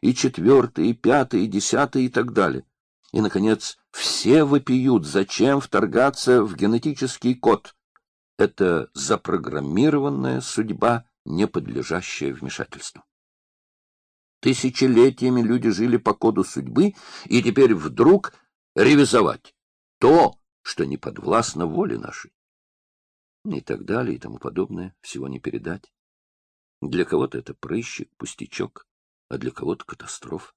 и четвертый, и пятый, и десятый, и так далее. И, наконец, все вопиют, зачем вторгаться в генетический код. Это запрограммированная судьба, не подлежащая вмешательству. Тысячелетиями люди жили по коду судьбы, и теперь вдруг ревизовать то, что не подвластно воле нашей. И так далее, и тому подобное, всего не передать. Для кого-то это прыщик, пустячок, а для кого-то катастрофа.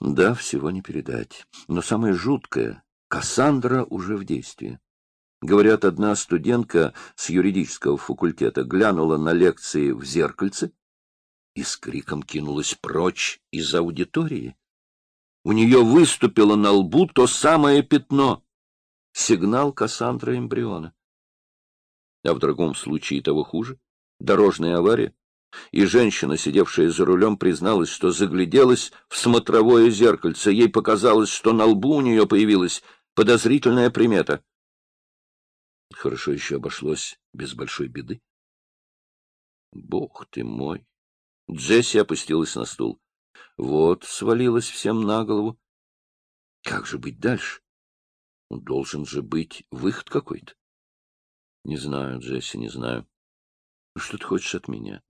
Да, всего не передать. Но самое жуткое — Кассандра уже в действии. Говорят, одна студентка с юридического факультета глянула на лекции в зеркальце и с криком кинулась прочь из аудитории. У нее выступило на лбу то самое пятно — сигнал Кассандра эмбриона. А в другом случае того хуже — дорожная авария и женщина, сидевшая за рулем, призналась, что загляделась в смотровое зеркальце. Ей показалось, что на лбу у нее появилась подозрительная примета. Хорошо еще обошлось без большой беды. Бог ты мой! Джесси опустилась на стул. Вот свалилась всем на голову. Как же быть дальше? Должен же быть выход какой-то. Не знаю, Джесси, не знаю. Что ты хочешь от меня?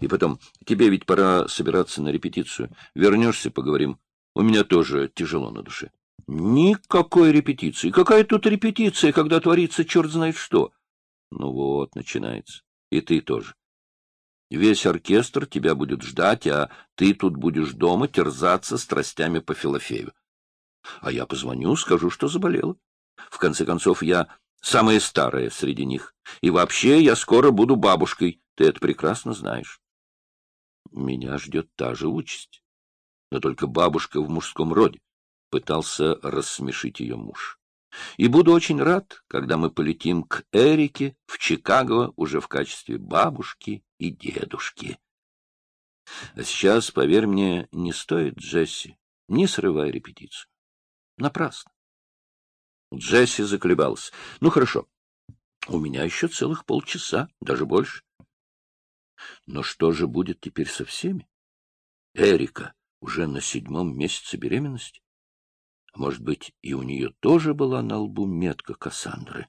И потом, тебе ведь пора собираться на репетицию. Вернешься, поговорим. У меня тоже тяжело на душе. Никакой репетиции. Какая тут репетиция, когда творится черт знает что? Ну вот, начинается. И ты тоже. Весь оркестр тебя будет ждать, а ты тут будешь дома терзаться страстями по Филофею. А я позвоню, скажу, что заболела. В конце концов, я самая старая среди них. И вообще я скоро буду бабушкой. Ты это прекрасно знаешь. Меня ждет та же участь. Но только бабушка в мужском роде. Пытался рассмешить ее муж. И буду очень рад, когда мы полетим к Эрике в Чикаго уже в качестве бабушки и дедушки. А сейчас, поверь мне, не стоит, Джесси, не срывай репетицию. Напрасно. Джесси заколебался. Ну, хорошо. У меня еще целых полчаса, даже больше. Но что же будет теперь со всеми? Эрика уже на седьмом месяце беременности. Может быть, и у нее тоже была на лбу метка Кассандры?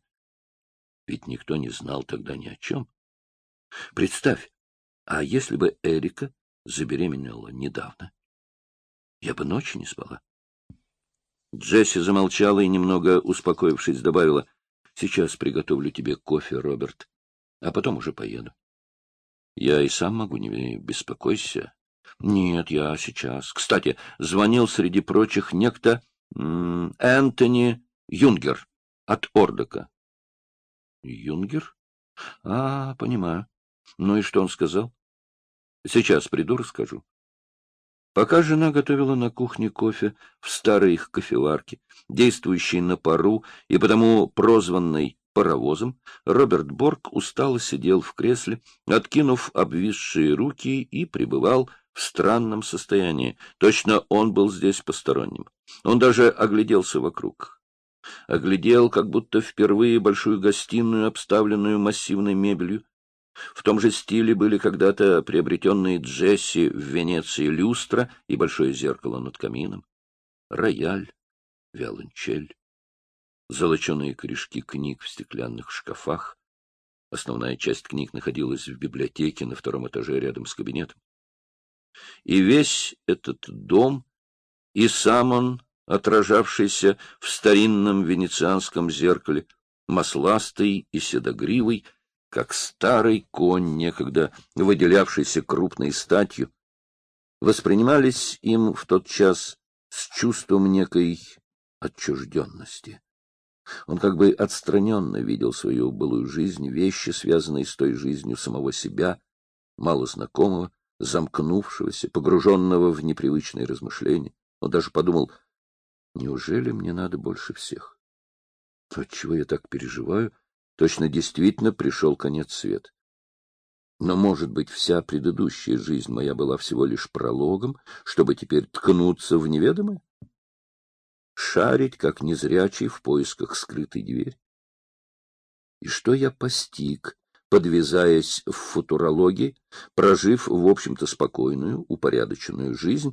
Ведь никто не знал тогда ни о чем. Представь, а если бы Эрика забеременела недавно? Я бы ночи не спала. Джесси замолчала и, немного успокоившись, добавила, — Сейчас приготовлю тебе кофе, Роберт, а потом уже поеду. Я и сам могу, не беспокойся. Нет, я сейчас. Кстати, звонил среди прочих некто Энтони Юнгер от Ордока. Юнгер? А, понимаю. Ну и что он сказал? Сейчас приду, расскажу. Пока жена готовила на кухне кофе в старой их кофеварке, действующей на пару и потому прозванной паровозом, Роберт Борг устало сидел в кресле, откинув обвисшие руки и пребывал в странном состоянии. Точно он был здесь посторонним. Он даже огляделся вокруг. Оглядел, как будто впервые большую гостиную, обставленную массивной мебелью. В том же стиле были когда-то приобретенные Джесси в Венеции люстра и большое зеркало над камином. Рояль, виолончель золоченые корешки книг в стеклянных шкафах. Основная часть книг находилась в библиотеке на втором этаже рядом с кабинетом. И весь этот дом, и сам он, отражавшийся в старинном венецианском зеркале, масластый и седогривый, как старый конь, некогда выделявшийся крупной статью, воспринимались им в тот час с чувством некой отчужденности. Он как бы отстраненно видел свою былую жизнь, вещи, связанные с той жизнью самого себя, мало знакомого, замкнувшегося, погруженного в непривычные размышления. Он даже подумал, неужели мне надо больше всех? То, чего я так переживаю, точно действительно пришел конец света. Но, может быть, вся предыдущая жизнь моя была всего лишь прологом, чтобы теперь ткнуться в неведомое? Шарить, как незрячий в поисках скрытой двери. И что я постиг, подвязаясь в футурологии, прожив, в общем-то, спокойную, упорядоченную жизнь,